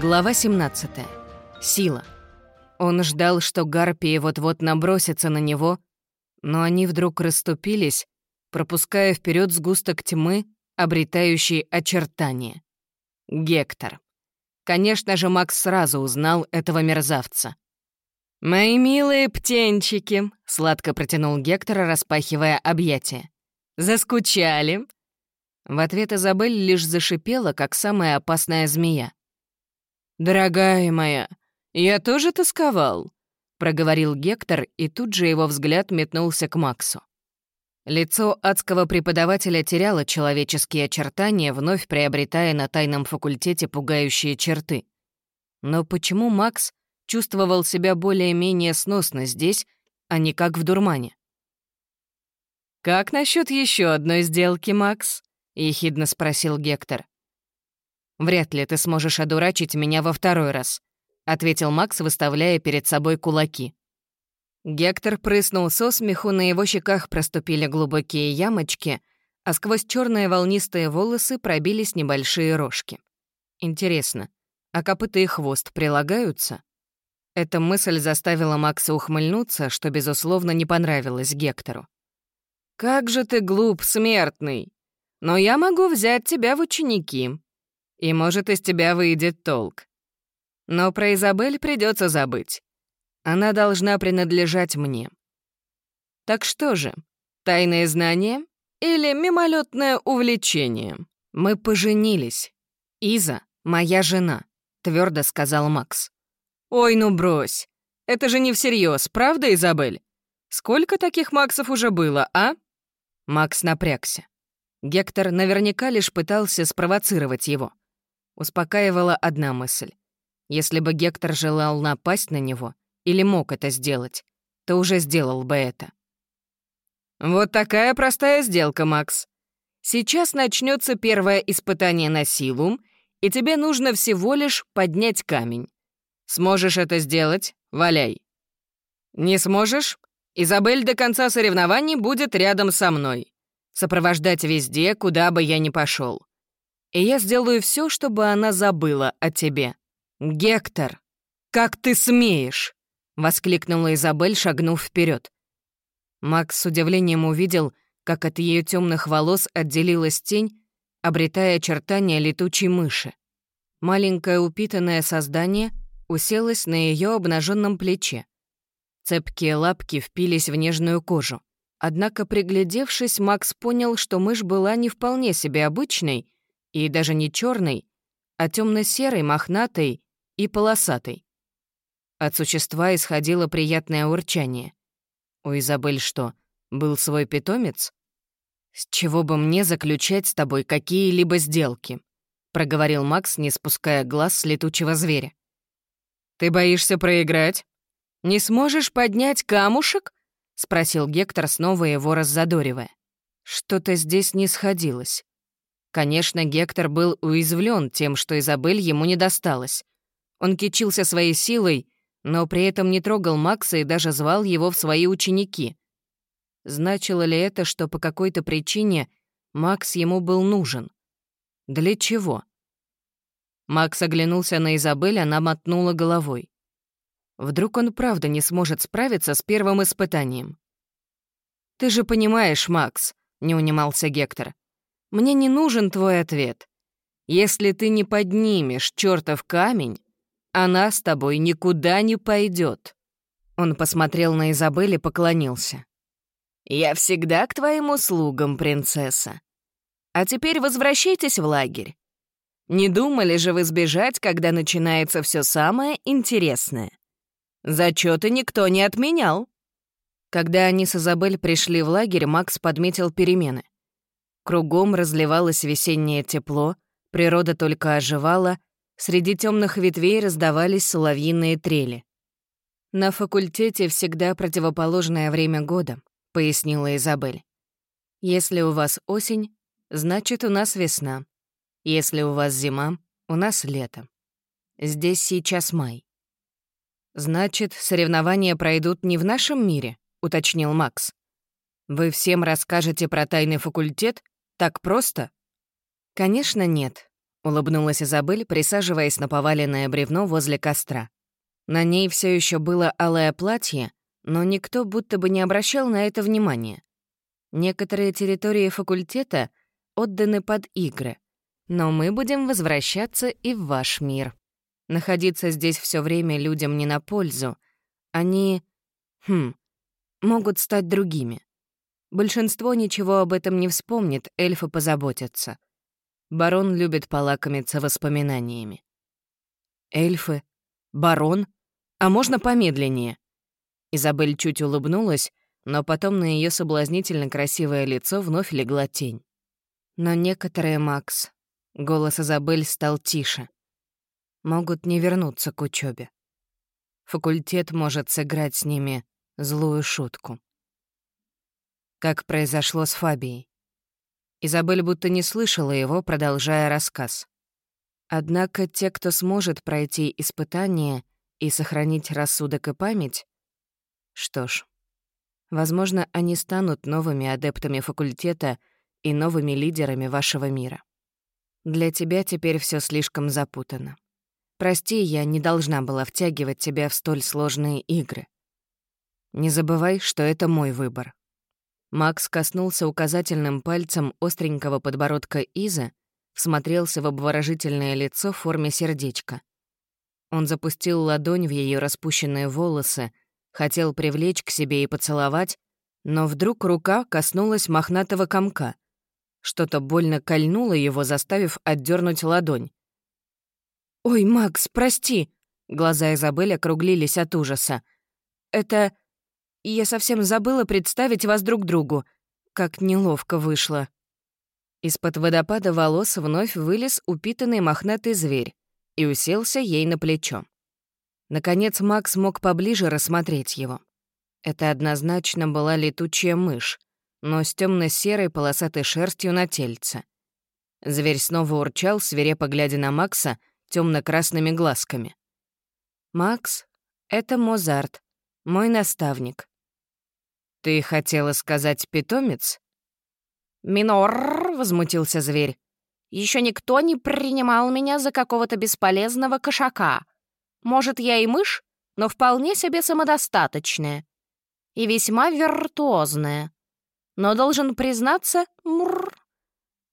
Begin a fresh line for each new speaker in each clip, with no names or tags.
Глава 17. Сила. Он ждал, что гарпии вот-вот набросятся на него, но они вдруг расступились, пропуская вперед сгусток тьмы, обретающий очертания. Гектор. Конечно же, Макс сразу узнал этого мерзавца. «Мои милые птенчики», — сладко протянул Гектор, распахивая объятия. «Заскучали?» В ответ Изабель лишь зашипела, как самая опасная змея. «Дорогая моя, я тоже тосковал», — проговорил Гектор, и тут же его взгляд метнулся к Максу. Лицо адского преподавателя теряло человеческие очертания, вновь приобретая на тайном факультете пугающие черты. Но почему Макс чувствовал себя более-менее сносно здесь, а не как в дурмане? «Как насчет еще одной сделки, Макс?» — ехидно спросил Гектор. «Вряд ли ты сможешь одурачить меня во второй раз», — ответил Макс, выставляя перед собой кулаки. Гектор прыснул со смеху, на его щеках проступили глубокие ямочки, а сквозь черные волнистые волосы пробились небольшие рожки. Интересно, а копыта и хвост прилагаются? Эта мысль заставила Макса ухмыльнуться, что, безусловно, не понравилось Гектору. «Как же ты глуп, смертный! Но я могу взять тебя в ученики и, может, из тебя выйдет толк. Но про Изабель придется забыть. Она должна принадлежать мне. Так что же, тайное знание или мимолетное увлечение? Мы поженились. Иза — моя жена, твердо сказал Макс. Ой, ну брось. Это же не всерьез, правда, Изабель? Сколько таких Максов уже было, а? Макс напрягся. Гектор наверняка лишь пытался спровоцировать его. Успокаивала одна мысль. Если бы Гектор желал напасть на него, или мог это сделать, то уже сделал бы это. Вот такая простая сделка, Макс. Сейчас начнется первое испытание на силу, и тебе нужно всего лишь поднять камень. Сможешь это сделать — валяй. Не сможешь? Изабель до конца соревнований будет рядом со мной. Сопровождать везде, куда бы я ни пошел и я сделаю все, чтобы она забыла о тебе. Гектор, как ты смеешь!» — воскликнула Изабель, шагнув вперед. Макс с удивлением увидел, как от ее темных волос отделилась тень, обретая очертания летучей мыши. Маленькое упитанное создание уселось на ее обнаженном плече. Цепкие лапки впились в нежную кожу. Однако, приглядевшись, Макс понял, что мышь была не вполне себе обычной и даже не черный, а темно-серый, мохнатый и полосатый. От существа исходило приятное урчание. У Изабель что, был свой питомец? «С чего бы мне заключать с тобой какие-либо сделки?» — проговорил Макс, не спуская глаз с летучего зверя. «Ты боишься проиграть? Не сможешь поднять камушек?» — спросил Гектор, снова его раззадоривая. Что-то здесь не сходилось. Конечно, Гектор был уязвлен тем, что Изабель ему не досталась. Он кичился своей силой, но при этом не трогал Макса и даже звал его в свои ученики. Значило ли это, что по какой-то причине Макс ему был нужен? Для чего? Макс оглянулся на Изабель, она мотнула головой. Вдруг он правда не сможет справиться с первым испытанием? «Ты же понимаешь, Макс», — не унимался Гектор, мне не нужен твой ответ. Если ты не поднимешь чертов камень, она с тобой никуда не пойдет. Он посмотрел на Изабель и поклонился. «Я всегда к твоим услугам, принцесса. А теперь возвращайтесь в лагерь. Не думали же вы сбежать, когда начинается все самое интересное? Зачеты никто не отменял». Когда они с Изабель пришли в лагерь, Макс подметил перемены. Кругом разливалось весеннее тепло, природа только оживала, среди темных ветвей раздавались соловьиные трели. «На факультете всегда противоположное время года», — пояснила Изабель. «Если у вас осень, значит, у нас весна. Если у вас зима, у нас лето. Здесь сейчас май». «Значит, соревнования пройдут не в нашем мире?» — уточнил Макс. «Вы всем расскажете про тайный факультет так просто? Конечно, нет. — улыбнулась Изабель, присаживаясь на поваленное бревно возле костра. На ней все еще было алое платье, но никто будто бы не обращал на это внимания. Некоторые территории факультета отданы под игры, но мы будем возвращаться и в ваш мир. Находиться здесь все время людям не на пользу. Они, хм, могут стать другими. Большинство ничего об этом не вспомнит, эльфы позаботятся. Барон любит полакомиться воспоминаниями. Эльфы? Барон? А можно помедленнее? Изабель чуть улыбнулась, но потом на ее соблазнительно красивое лицо вновь легла тень. Но некоторые, Макс, голос Изабель стал тише, могут не вернуться к учебе. Факультет может сыграть с ними злую шутку. Как произошло с Фабией. Изабель будто не слышала его, продолжая рассказ. Однако те, кто сможет пройти испытание и сохранить рассудок и память, что ж, возможно, они станут новыми адептами факультета и новыми лидерами вашего мира. Для тебя теперь все слишком запутано. Прости, я не должна была втягивать тебя в столь сложные игры. Не забывай, что это мой выбор. Макс коснулся указательным пальцем остренького подбородка Изы, всмотрелся в обворожительное лицо в форме сердечка. Он запустил ладонь в ее распущенные волосы, хотел привлечь к себе и поцеловать, но вдруг рука коснулась мохнатого комка. Что-то больно кольнуло его, заставив отдернуть ладонь. «Ой, Макс, прости!» Глаза Изабель округлились от ужаса. «Это я совсем забыла представить вас друг другу. Как неловко вышло». Из-под водопада волос вновь вылез упитанный мохнатый зверь и уселся ей на плечо. Наконец Макс мог поближе рассмотреть его. Это однозначно была летучая мышь, но с темно серой полосатой шерстью на тельце. Зверь снова урчал, свирепо глядя на Макса темно красными глазками. «Макс, это Мозарт, мой наставник. «Ты хотела сказать питомец?»
«Минор!» — возмутился зверь. Еще никто не принимал меня за какого-то бесполезного кошака. Может, я и мышь, но вполне себе самодостаточная. И весьма виртуозная. Но должен признаться, мур,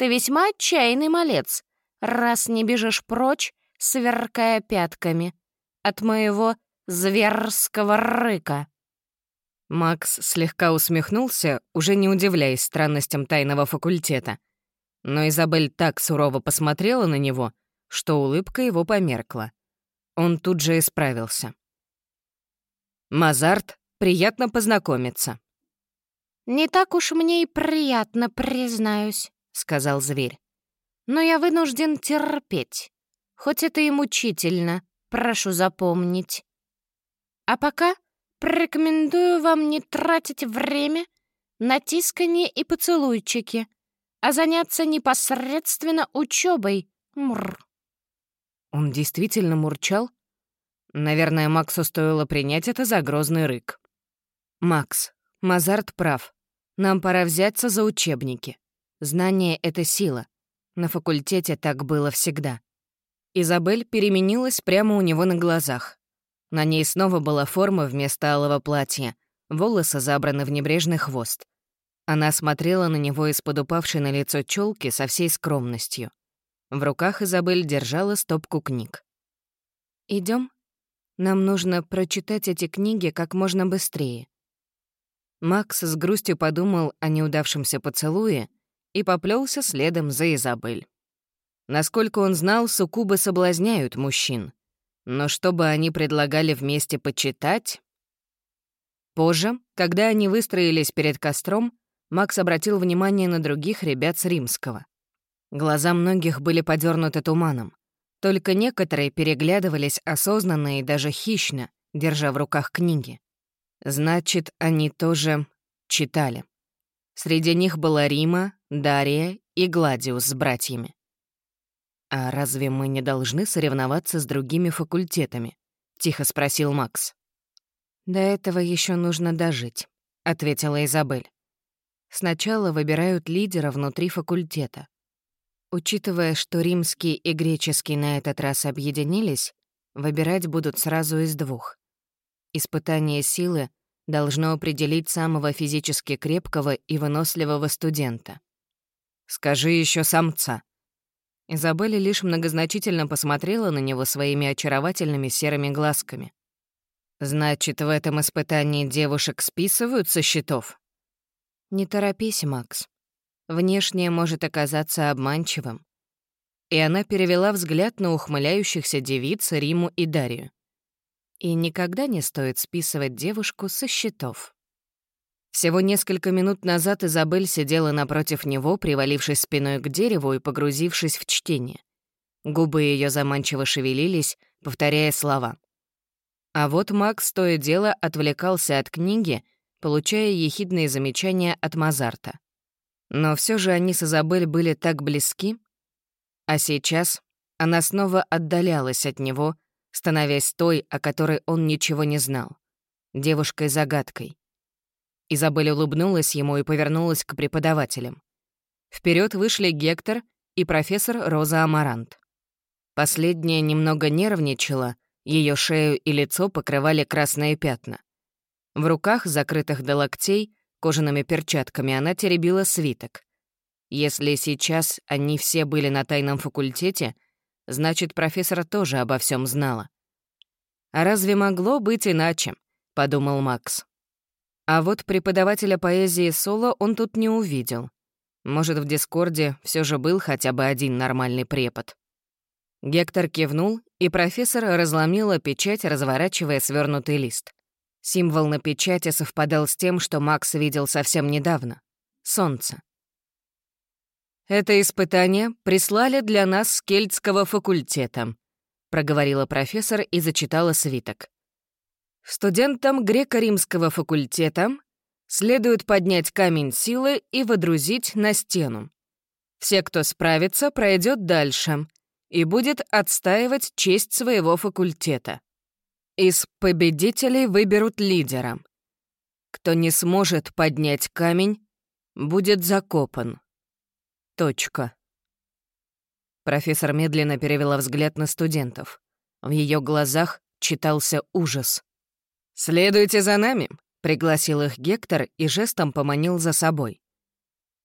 ты весьма отчаянный малец, раз не бежишь прочь, сверкая пятками, от моего зверского рыка.
Макс слегка усмехнулся, уже не удивляясь странностям тайного факультета. Но Изабель так сурово посмотрела на него, что улыбка его померкла. Он тут же исправился. «Мазарт, приятно познакомиться».
«Не так уж мне и приятно, признаюсь», — сказал зверь. «Но я вынужден терпеть. Хоть это и мучительно, прошу запомнить. А пока Порекомендую вам не тратить время на тискание и поцелуйчики, а заняться непосредственно учебой. Мур.
Он действительно мурчал? Наверное, Максу стоило принять это за грозный рык. «Макс, Мазарт прав. Нам пора взяться за учебники. Знание — это сила. На факультете так было всегда». Изабель переменилась прямо у него на глазах. На ней снова была форма вместо алого платья, волосы забраны в небрежный хвост. Она смотрела на него из-под упавшей на лицо челки со всей скромностью. В руках Изабель держала стопку книг. Идем. Нам нужно прочитать эти книги как можно быстрее». Макс с грустью подумал о неудавшемся поцелуе и поплелся следом за Изабель. Насколько он знал, суккубы соблазняют мужчин. Но чтобы они предлагали вместе почитать... Позже, когда они выстроились перед костром, Макс обратил внимание на других ребят с римского. Глаза многих были подернуты туманом. Только некоторые переглядывались осознанно и даже хищно, держа в руках книги. Значит, они тоже читали. Среди них была Рима, Дария и Гладиус с братьями. «А разве мы не должны соревноваться с другими факультетами?» — тихо спросил Макс. «До этого еще нужно дожить», — ответила Изабель. «Сначала выбирают лидера внутри факультета. Учитывая, что римский и греческий на этот раз объединились, выбирать будут сразу из двух. Испытание силы должно определить самого физически крепкого и выносливого студента. «Скажи еще самца». Изабелла лишь многозначительно посмотрела на него своими очаровательными серыми глазками. «Значит, в этом испытании девушек списывают со счетов?» «Не торопись, Макс. Внешнее может оказаться обманчивым». И она перевела взгляд на ухмыляющихся девиц Риму и Дарью. И никогда не стоит списывать девушку со счетов. Всего несколько минут назад Изабель сидела напротив него, привалившись спиной к дереву и погрузившись в чтение. Губы ее заманчиво шевелились, повторяя слова. А вот Макс то и дело отвлекался от книги, получая ехидные замечания от Мазарта. Но все же они с Изабель были так близки, а сейчас она снова отдалялась от него, становясь той, о которой он ничего не знал, девушкой-загадкой. Изабель улыбнулась ему и повернулась к преподавателям. Вперед вышли Гектор и профессор Роза Амарант. Последняя немного нервничала, ее шею и лицо покрывали красные пятна. В руках, закрытых до локтей, кожаными перчатками она теребила свиток. Если сейчас они все были на тайном факультете, значит, профессор тоже обо всем знала. «А разве могло быть иначе?» — подумал Макс. А вот преподавателя поэзии Соло он тут не увидел. Может, в Дискорде все же был хотя бы один нормальный препод. Гектор кивнул, и профессор разломила печать, разворачивая свернутый лист. Символ на печати совпадал с тем, что Макс видел совсем недавно — солнце. «Это испытание прислали для нас с Кельтского факультета», — проговорила профессор и зачитала свиток. Студентам греко-римского факультета следует поднять камень силы и водрузить на стену. Все, кто справится, пройдет дальше и будет отстаивать честь своего факультета. Из победителей выберут лидера. Кто не сможет поднять камень, будет закопан. Точка. Профессор медленно перевела взгляд на студентов. В ее глазах читался ужас. «Следуйте за нами», — пригласил их Гектор и жестом поманил за собой.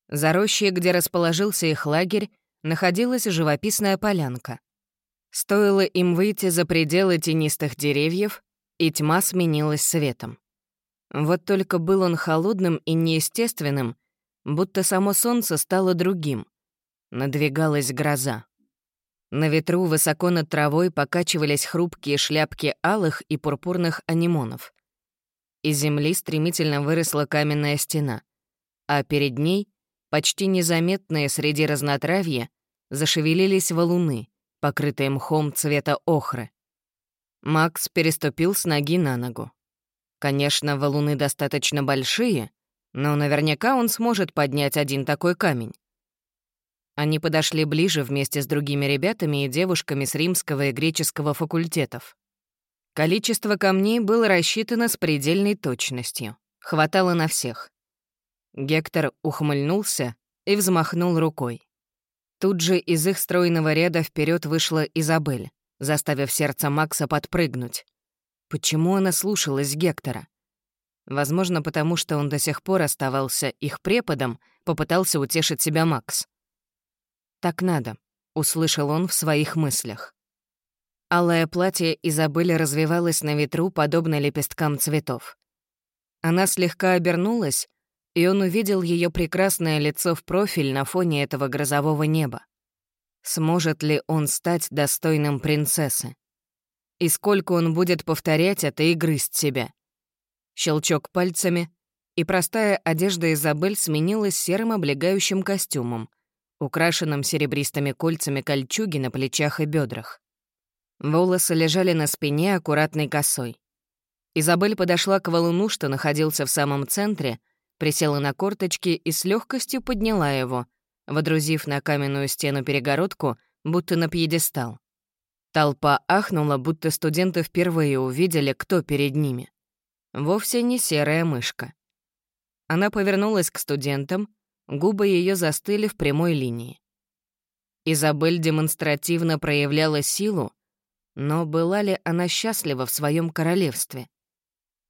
За рощей, где расположился их лагерь, находилась живописная полянка. Стоило им выйти за пределы тенистых деревьев, и тьма сменилась светом. Вот только был он холодным и неестественным, будто само солнце стало другим. Надвигалась гроза. На ветру высоко над травой покачивались хрупкие шляпки алых и пурпурных анимонов. Из земли стремительно выросла каменная стена, а перед ней, почти незаметные среди разнотравья, зашевелились валуны, покрытые мхом цвета охры. Макс переступил с ноги на ногу. Конечно, валуны достаточно большие, но наверняка он сможет поднять один такой камень. Они подошли ближе вместе с другими ребятами и девушками с римского и греческого факультетов. Количество камней было рассчитано с предельной точностью. Хватало на всех. Гектор ухмыльнулся и взмахнул рукой. Тут же из их стройного ряда вперед вышла Изабель, заставив сердце Макса подпрыгнуть. Почему она слушалась Гектора? Возможно, потому что он до сих пор оставался их преподом, попытался утешить себя Макс. «Так надо», — услышал он в своих мыслях. Алое платье Изабелли развивалось на ветру, подобно лепесткам цветов. Она слегка обернулась, и он увидел ее прекрасное лицо в профиль на фоне этого грозового неба. Сможет ли он стать достойным принцессы? И сколько он будет повторять это и грызть себя? Щелчок пальцами, и простая одежда Изабель сменилась серым облегающим костюмом, украшенном серебристыми кольцами кольчуги на плечах и бедрах. Волосы лежали на спине аккуратной косой. Изабель подошла к валуну, что находился в самом центре, присела на корточки и с легкостью подняла его, водрузив на каменную стену перегородку, будто на пьедестал. Толпа ахнула, будто студенты впервые увидели, кто перед ними. Вовсе не серая мышка. Она повернулась к студентам, Губы ее застыли в прямой линии. Изабель демонстративно проявляла силу, но была ли она счастлива в своем королевстве?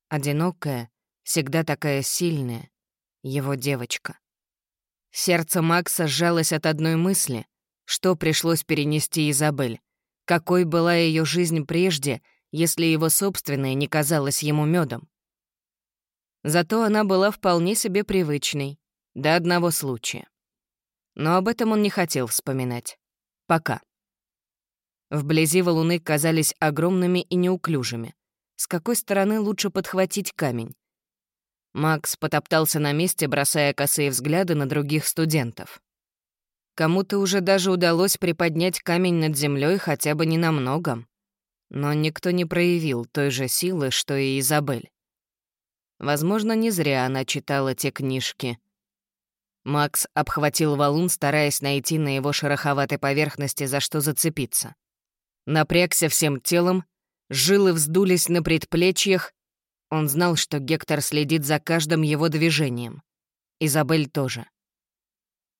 Одинокая, всегда такая сильная, его девочка. Сердце Макса сжалось от одной мысли, что пришлось перенести Изабель, какой была ее жизнь прежде, если его собственная не казалась ему медом. Зато она была вполне себе привычной, до одного случая. Но об этом он не хотел вспоминать. Пока. Вблизи валуны казались огромными и неуклюжими. С какой стороны лучше подхватить камень? Макс потоптался на месте, бросая косые взгляды на других студентов. Кому-то уже даже удалось приподнять камень над землей хотя бы ненамного. Но никто не проявил той же силы, что и Изабель. Возможно, не зря она читала те книжки. Макс обхватил валун, стараясь найти на его шероховатой поверхности за что зацепиться. Напрягся всем телом, жилы вздулись на предплечьях, он знал, что Гектор следит за каждым его движением. Изабель тоже.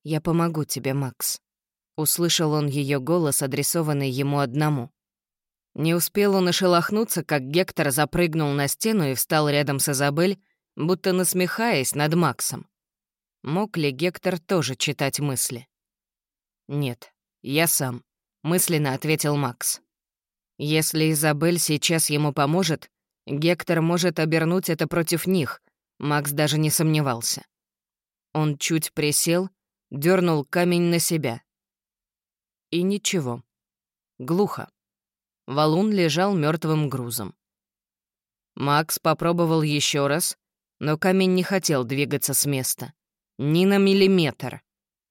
«Я помогу тебе, Макс», — услышал он ее голос, адресованный ему одному. Не успел он ошелохнуться, как Гектор запрыгнул на стену и встал рядом с Изабель, будто насмехаясь над Максом. Мог ли Гектор тоже читать мысли? «Нет, я сам», — мысленно ответил Макс. «Если Изабель сейчас ему поможет, Гектор может обернуть это против них, Макс даже не сомневался. Он чуть присел, дернул камень на себя. И ничего. Глухо. Валун лежал мертвым грузом. Макс попробовал еще раз, но камень не хотел двигаться с места. Ни на миллиметр.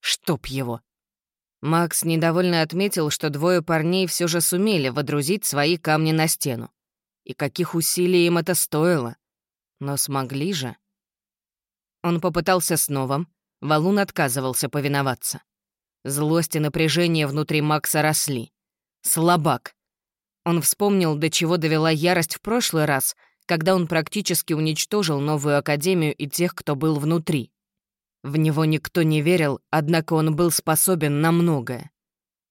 Чтоб его. Макс недовольно отметил, что двое парней все же сумели водрузить свои камни на стену. И каких усилий им это стоило. Но смогли же. Он попытался снова. Валун отказывался повиноваться. Злость и напряжение внутри Макса росли. Слабак. Он вспомнил, до чего довела ярость в прошлый раз, когда он практически уничтожил новую академию и тех, кто был внутри. В него никто не верил, однако он был способен на многое.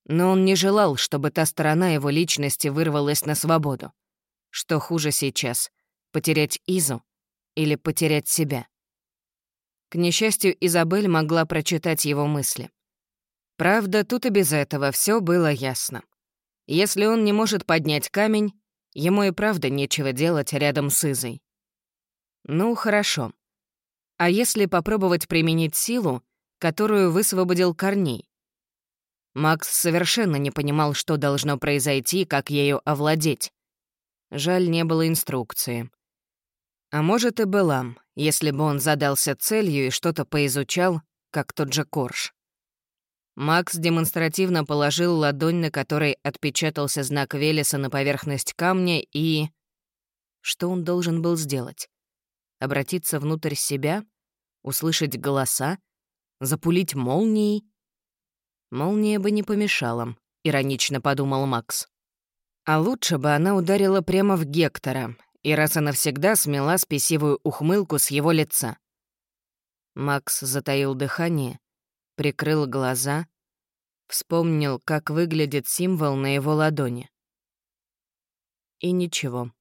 Но он не желал, чтобы та сторона его личности вырвалась на свободу. Что хуже сейчас — потерять Изу или потерять себя? К несчастью, Изабель могла прочитать его мысли. Правда, тут и без этого все было ясно. Если он не может поднять камень, ему и правда нечего делать рядом с Изой. Ну, хорошо. А если попробовать применить силу, которую высвободил Корней? Макс совершенно не понимал, что должно произойти, как ею овладеть. Жаль, не было инструкции. А может, и была, если бы он задался целью и что-то поизучал, как тот же Корж. Макс демонстративно положил ладонь, на которой отпечатался знак Велеса на поверхность камня, и... Что он должен был сделать? Обратиться внутрь себя? Услышать голоса? Запулить молнией? Молния бы не помешала, иронично подумал Макс. А лучше бы она ударила прямо в Гектора и раз и навсегда смела спесивую ухмылку с его лица. Макс затаил дыхание, прикрыл глаза, вспомнил, как выглядит символ на его ладони. И ничего.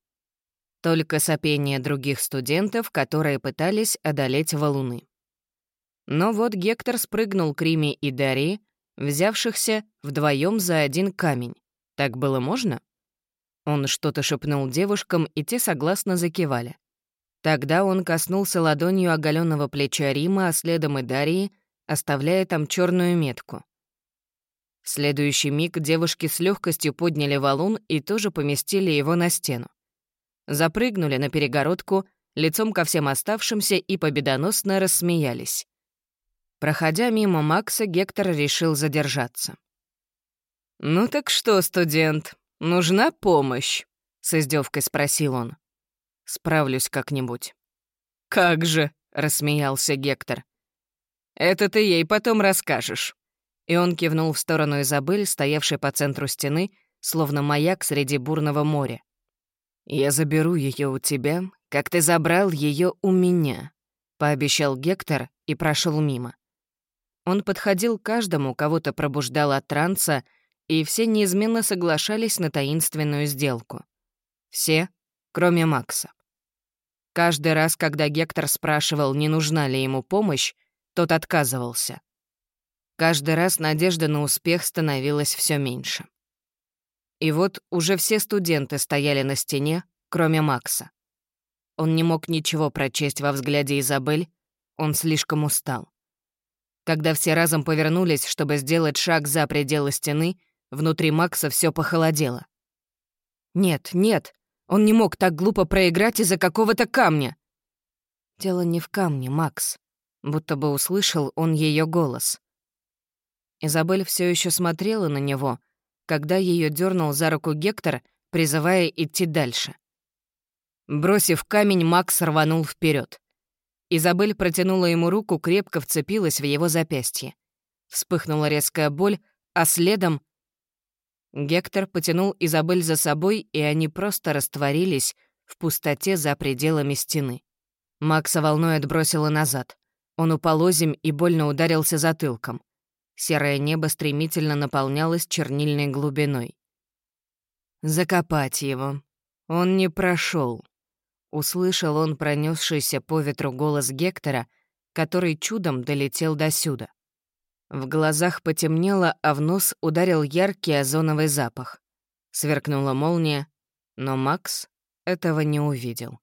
Только сопение других студентов, которые пытались одолеть валуны. Но вот Гектор спрыгнул к Риме и Дари, взявшихся вдвоем за один камень. Так было можно? Он что-то шепнул девушкам, и те согласно закивали. Тогда он коснулся ладонью оголенного плеча Рима, а следом и Дарьи, оставляя там черную метку. В следующий миг девушки с легкостью подняли валун и тоже поместили его на стену. Запрыгнули на перегородку, лицом ко всем оставшимся и победоносно рассмеялись. Проходя мимо Макса, Гектор решил задержаться. «Ну так что, студент, «Нужна помощь?» — с издевкой спросил он. «Справлюсь как-нибудь». «Как же!» — рассмеялся Гектор. «Это ты ей потом расскажешь». И он кивнул в сторону Изабель, стоявшей по центру стены, словно маяк среди бурного моря. «Я заберу ее у тебя, как ты забрал ее у меня», — пообещал Гектор и прошел мимо. Он подходил каждому, кого-то пробуждал от транса, и все неизменно соглашались на таинственную сделку. Все, кроме Макса. Каждый раз, когда Гектор спрашивал, не нужна ли ему помощь, тот отказывался. Каждый раз надежда на успех становилась все меньше. И вот уже все студенты стояли на стене, кроме Макса. Он не мог ничего прочесть во взгляде Изабель, он слишком устал. Когда все разом повернулись, чтобы сделать шаг за пределы стены, внутри Макса все похолодело. Нет, нет, он не мог так глупо проиграть из-за какого-то камня. Дело не в камне, Макс. Будто бы услышал он ее голос. Изабель все еще смотрела на него, когда ее дернул за руку Гектор, призывая идти дальше. Бросив камень, Макс рванул вперед. Изабель протянула ему руку, крепко вцепилась в его запястье. Вспыхнула резкая боль, а следом... Гектор потянул Изабель за собой, и они просто растворились в пустоте за пределами стены. Макса волной отбросило назад. Он упал озимь и больно ударился затылком. Серое небо стремительно наполнялось чернильной глубиной. Закопать его. Он не прошел. Услышал он пронесшийся по ветру голос Гектора, который чудом долетел до сюда. В глазах потемнело, а в нос ударил яркий озоновый запах. Сверкнула молния, но Макс этого не увидел.